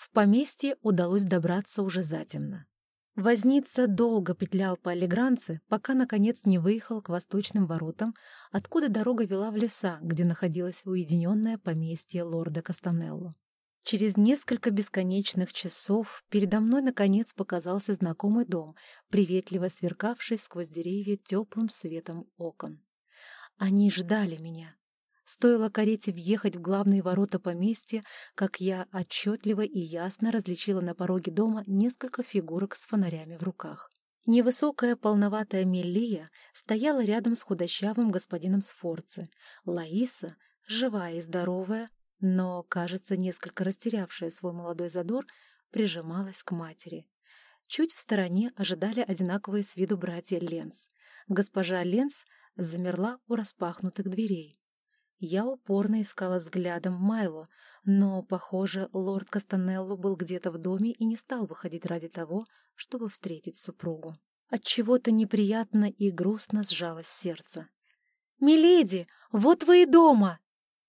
В поместье удалось добраться уже затемно. Возница долго петлял по Алигранце, пока, наконец, не выехал к восточным воротам, откуда дорога вела в леса, где находилось уединенное поместье лорда Кастанелло. Через несколько бесконечных часов передо мной, наконец, показался знакомый дом, приветливо сверкавший сквозь деревья теплым светом окон. Они ждали меня. Стоило карете въехать в главные ворота поместья, как я отчетливо и ясно различила на пороге дома несколько фигурок с фонарями в руках. Невысокая полноватая Мелия стояла рядом с худощавым господином Сфорце. Лаиса, живая и здоровая, но, кажется, несколько растерявшая свой молодой задор, прижималась к матери. Чуть в стороне ожидали одинаковые с виду братья Ленс. Госпожа Ленс замерла у распахнутых дверей. Я упорно искала взглядом Майло, но, похоже, лорд Кастанелло был где-то в доме и не стал выходить ради того, чтобы встретить супругу. Отчего-то неприятно и грустно сжалось сердце. «Миледи, вот вы и дома!»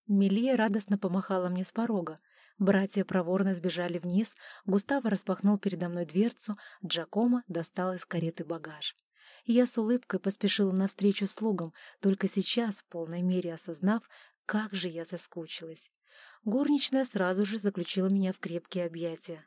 Милия радостно помахала мне с порога. Братья проворно сбежали вниз, Густаво распахнул передо мной дверцу, Джакомо достал из кареты багаж я с улыбкой поспешила навстречу слугам, только сейчас, в полной мере осознав, как же я соскучилась. Горничная сразу же заключила меня в крепкие объятия.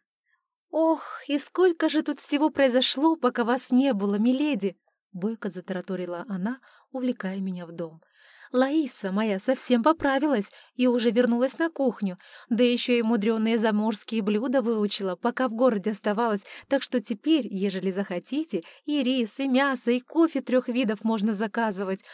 «Ох, и сколько же тут всего произошло, пока вас не было, миледи!» Бойко затараторила она, увлекая меня в дом — Лаиса моя совсем поправилась и уже вернулась на кухню, да еще и мудреные заморские блюда выучила, пока в городе оставалась, так что теперь, ежели захотите, и рис, и мясо, и кофе трех видов можно заказывать.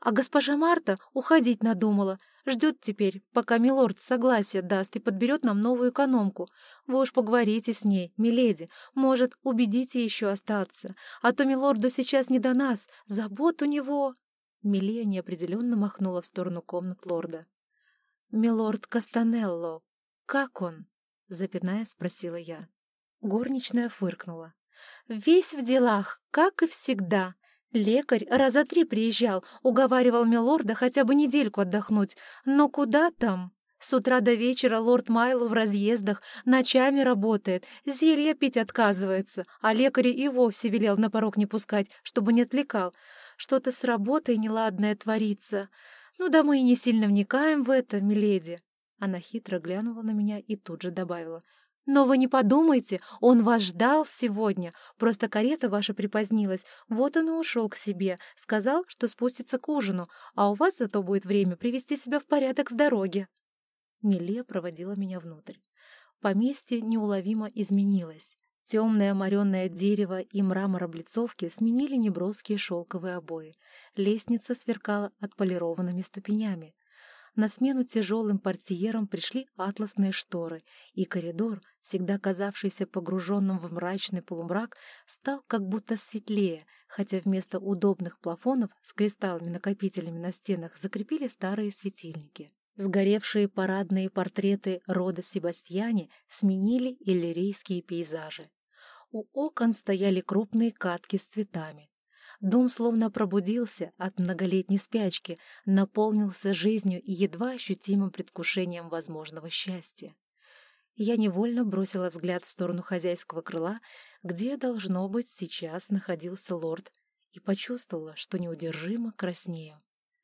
А госпожа Марта уходить надумала. Ждет теперь, пока милорд согласие даст и подберет нам новую экономку. Вы уж поговорите с ней, миледи. Может, убедите еще остаться. А то милорду сейчас не до нас. Забот у него. Милия неопределенно махнула в сторону комнат лорда. «Милорд Кастанелло, как он?» — запиная спросила я. Горничная фыркнула. «Весь в делах, как и всегда. Лекарь раза три приезжал, уговаривал милорда хотя бы недельку отдохнуть. Но куда там? С утра до вечера лорд Майло в разъездах, ночами работает, зелья пить отказывается, а лекаря и вовсе велел на порог не пускать, чтобы не отвлекал. Что-то с работой неладное творится. Ну да мы и не сильно вникаем в это, миледи. Она хитро глянула на меня и тут же добавила. «Но вы не подумайте, он вас ждал сегодня. Просто карета ваша припозднилась. Вот он и ушел к себе. Сказал, что спустится к ужину, а у вас зато будет время привести себя в порядок с дороги». Миле проводила меня внутрь. Поместье неуловимо изменилось. Темное моренное дерево и мрамор облицовки сменили неброские шелковые обои. Лестница сверкала отполированными ступенями. На смену тяжелым портьерам пришли атласные шторы, и коридор, всегда казавшийся погруженным в мрачный полумрак, стал как будто светлее, хотя вместо удобных плафонов с кристаллами-накопителями на стенах закрепили старые светильники. Сгоревшие парадные портреты рода Себастьяне сменили иллирийские пейзажи. У окон стояли крупные катки с цветами. Дом словно пробудился от многолетней спячки, наполнился жизнью и едва ощутимым предвкушением возможного счастья. Я невольно бросила взгляд в сторону хозяйского крыла, где, должно быть, сейчас находился лорд, и почувствовала, что неудержимо краснею.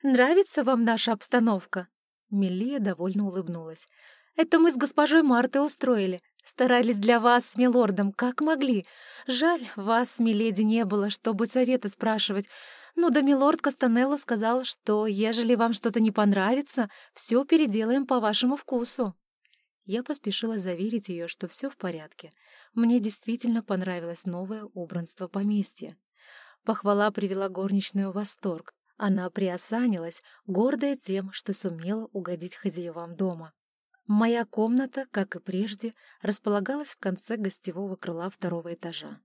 «Нравится вам наша обстановка?» Мелия довольно улыбнулась. «Это мы с госпожой Мартой устроили. Старались для вас с милордом, как могли. Жаль, вас, миледи, не было, чтобы совета спрашивать. Ну да милорд Кастанелло сказал, что, ежели вам что-то не понравится, все переделаем по вашему вкусу. Я поспешила заверить ее, что все в порядке. Мне действительно понравилось новое убранство поместья. Похвала привела горничную в восторг. Она приосанилась, гордая тем, что сумела угодить хозяевам дома. Моя комната, как и прежде, располагалась в конце гостевого крыла второго этажа.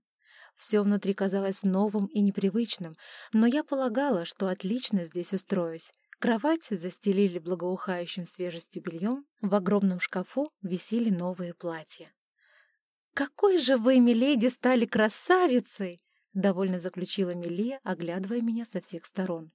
Все внутри казалось новым и непривычным, но я полагала, что отлично здесь устроюсь. Кровать застелили благоухающим свежестью бельем, в огромном шкафу висели новые платья. «Какой же вы, миледи, стали красавицей!» — довольно заключила Милия, оглядывая меня со всех сторон.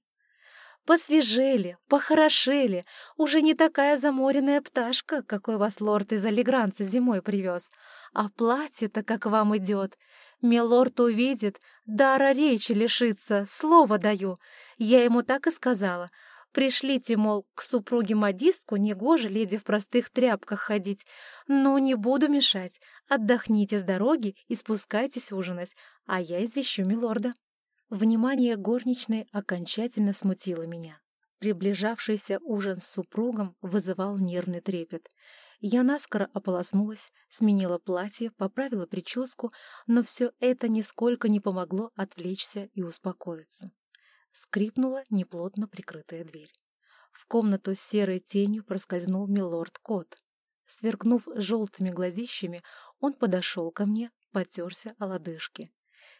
Посвежели, похорошели, уже не такая заморенная пташка, какой вас лорд из Алигранца зимой привез. А платье-то как вам идет. Милорд увидит, дара речи лишится, слово даю. Я ему так и сказала. Пришлите, мол, к супруге-модистку негоже леди в простых тряпках ходить. Ну, не буду мешать. Отдохните с дороги и спускайтесь ужинать, а я извещу милорда. Внимание горничной окончательно смутило меня. Приближавшийся ужин с супругом вызывал нервный трепет. Я наскоро ополоснулась, сменила платье, поправила прическу, но все это нисколько не помогло отвлечься и успокоиться. Скрипнула неплотно прикрытая дверь. В комнату с серой тенью проскользнул милорд-кот. Сверкнув желтыми глазищами, он подошел ко мне, потерся о лодыжке.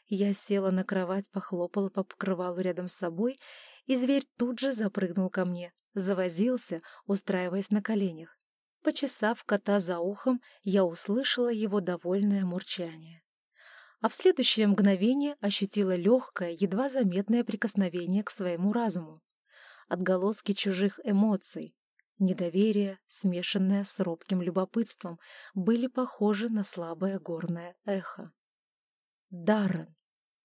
Я села на кровать, похлопала по покрывалу рядом с собой, и зверь тут же запрыгнул ко мне, завозился, устраиваясь на коленях. Почесав кота за ухом, я услышала его довольное мурчание. А в следующее мгновение ощутила легкое, едва заметное прикосновение к своему разуму. Отголоски чужих эмоций, недоверие, смешанное с робким любопытством, были похожи на слабое горное эхо. Даррен,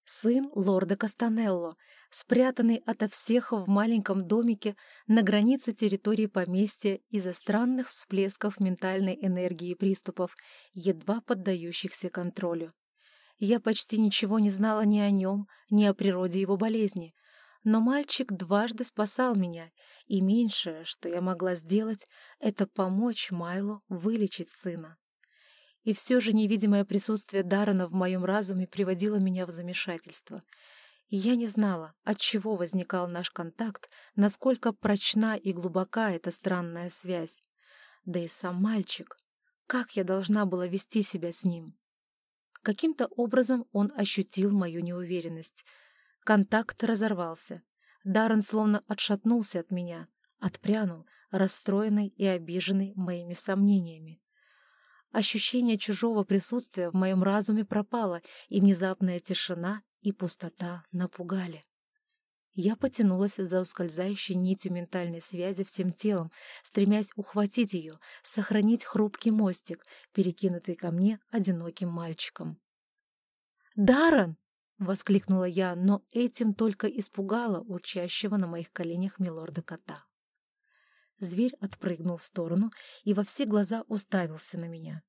сын лорда Кастанелло, спрятанный ото всех в маленьком домике на границе территории поместья из-за странных всплесков ментальной энергии и приступов, едва поддающихся контролю. Я почти ничего не знала ни о нем, ни о природе его болезни, но мальчик дважды спасал меня, и меньшее, что я могла сделать, это помочь Майлу вылечить сына. И все же невидимое присутствие Даррена в моем разуме приводило меня в замешательство. И я не знала, от чего возникал наш контакт, насколько прочна и глубока эта странная связь. Да и сам мальчик. Как я должна была вести себя с ним? Каким-то образом он ощутил мою неуверенность. Контакт разорвался. Даррен словно отшатнулся от меня, отпрянул, расстроенный и обиженный моими сомнениями. Ощущение чужого присутствия в моем разуме пропало, и внезапная тишина и пустота напугали. Я потянулась за ускользающей нитью ментальной связи всем телом, стремясь ухватить ее, сохранить хрупкий мостик, перекинутый ко мне одиноким мальчиком. «Даррен!» — воскликнула я, но этим только испугала урчащего на моих коленях милорда-кота. Зверь отпрыгнул в сторону и во все глаза уставился на меня.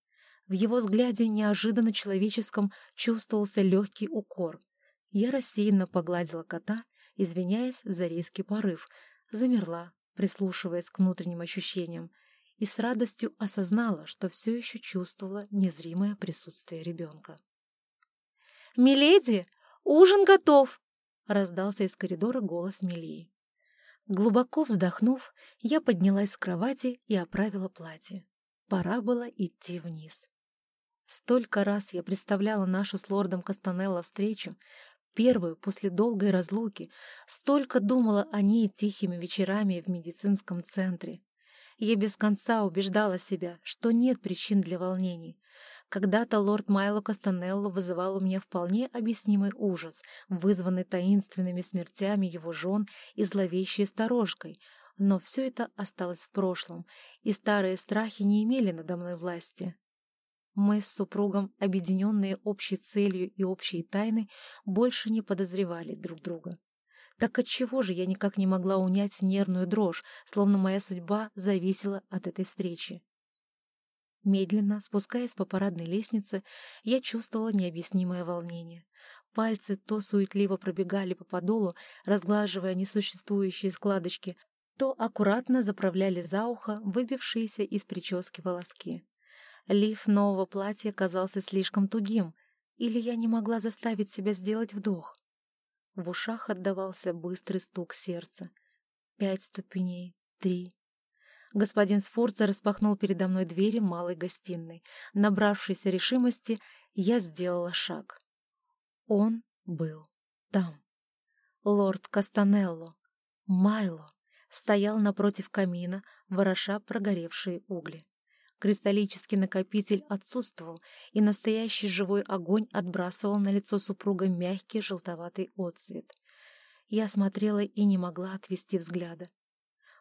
В его взгляде неожиданно человеческом чувствовался легкий укор. Я рассеянно погладила кота, извиняясь за резкий порыв, замерла, прислушиваясь к внутренним ощущениям, и с радостью осознала, что все еще чувствовала незримое присутствие ребенка. «Миледи, ужин готов!» — раздался из коридора голос Милии. Глубоко вздохнув, я поднялась с кровати и оправила платье. Пора было идти вниз. Столько раз я представляла нашу с лордом Кастанелло встречу, первую после долгой разлуки, столько думала о ней тихими вечерами в медицинском центре. Я без конца убеждала себя, что нет причин для волнений, когда-то лорд Майло Кастанелло вызывал у меня вполне объяснимый ужас, вызванный таинственными смертями его жен и зловещей сторожкой, но все это осталось в прошлом, и старые страхи не имели надо мной власти. Мы с супругом, объединенные общей целью и общей тайной, больше не подозревали друг друга. Так отчего же я никак не могла унять нервную дрожь, словно моя судьба зависела от этой встречи? Медленно, спускаясь по парадной лестнице, я чувствовала необъяснимое волнение. Пальцы то суетливо пробегали по подолу, разглаживая несуществующие складочки, то аккуратно заправляли за ухо выбившиеся из прически волоски. Лиф нового платья казался слишком тугим, или я не могла заставить себя сделать вдох. В ушах отдавался быстрый стук сердца. Пять ступеней, три, Господин Сфорца распахнул передо мной двери малой гостиной. Набравшись решимости, я сделала шаг. Он был там. Лорд Кастанелло, Майло, стоял напротив камина, вороша прогоревшие угли. Кристаллический накопитель отсутствовал, и настоящий живой огонь отбрасывал на лицо супруга мягкий желтоватый отцвет. Я смотрела и не могла отвести взгляда.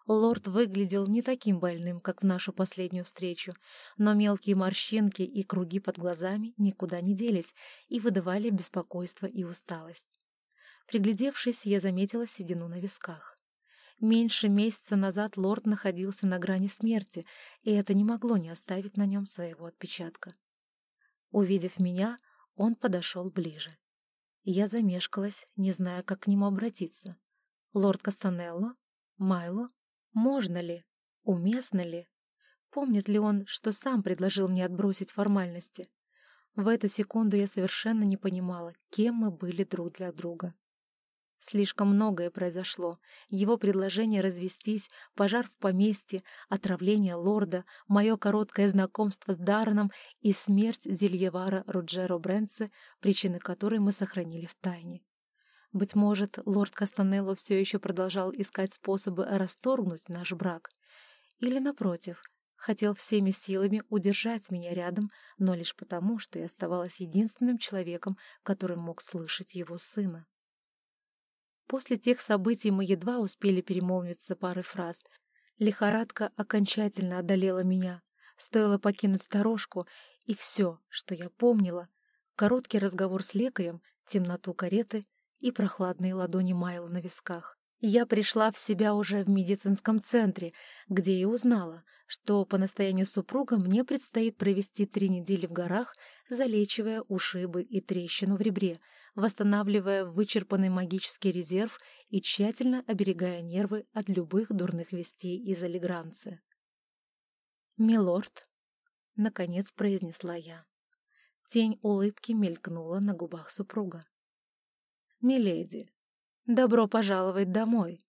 Лорд выглядел не таким больным, как в нашу последнюю встречу, но мелкие морщинки и круги под глазами никуда не делись и выдавали беспокойство и усталость. Приглядевшись, я заметила седину на висках. Меньше месяца назад лорд находился на грани смерти, и это не могло не оставить на нем своего отпечатка. Увидев меня, он подошел ближе. Я замешкалась, не зная, как к нему обратиться. Лорд Кастанелло? Майло? Можно ли? Уместно ли? Помнит ли он, что сам предложил мне отбросить формальности? В эту секунду я совершенно не понимала, кем мы были друг для друга. Слишком многое произошло. Его предложение развестись, пожар в поместье, отравление лорда, мое короткое знакомство с Дарреном и смерть Зельевара Руджеро Брэнсе, причины которой мы сохранили в тайне. Быть может, лорд Кастанелло все еще продолжал искать способы расторгнуть наш брак. Или, напротив, хотел всеми силами удержать меня рядом, но лишь потому, что я оставалась единственным человеком, который мог слышать его сына. После тех событий мы едва успели перемолвиться парой фраз. Лихорадка окончательно одолела меня. Стоило покинуть сторожку, и все, что я помнила — короткий разговор с лекарем, темноту кареты и прохладные ладони Майла на висках. Я пришла в себя уже в медицинском центре, где и узнала, что по настоянию супруга мне предстоит провести три недели в горах, залечивая ушибы и трещину в ребре, восстанавливая вычерпанный магический резерв и тщательно оберегая нервы от любых дурных вестей из Алигранцы. «Милорд», — наконец произнесла я. Тень улыбки мелькнула на губах супруга. «Миледи, Добро пожаловать домой.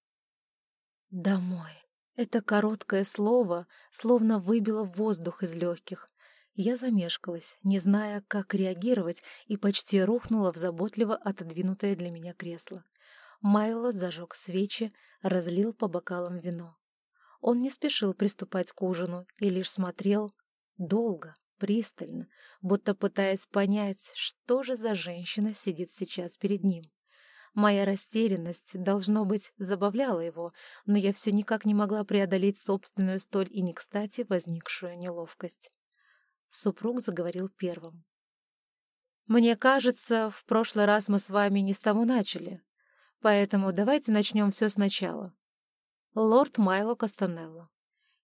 Домой. Это короткое слово словно выбило воздух из легких. Я замешкалась, не зная, как реагировать, и почти рухнула в заботливо отодвинутое для меня кресло. Майло зажег свечи, разлил по бокалам вино. Он не спешил приступать к ужину и лишь смотрел долго, пристально, будто пытаясь понять, что же за женщина сидит сейчас перед ним. Моя растерянность, должно быть, забавляла его, но я все никак не могла преодолеть собственную столь и не кстати возникшую неловкость. Супруг заговорил первым. «Мне кажется, в прошлый раз мы с вами не с того начали, поэтому давайте начнем все сначала. Лорд Майло Кастанелло,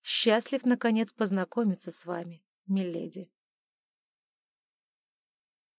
счастлив, наконец, познакомиться с вами, миледи».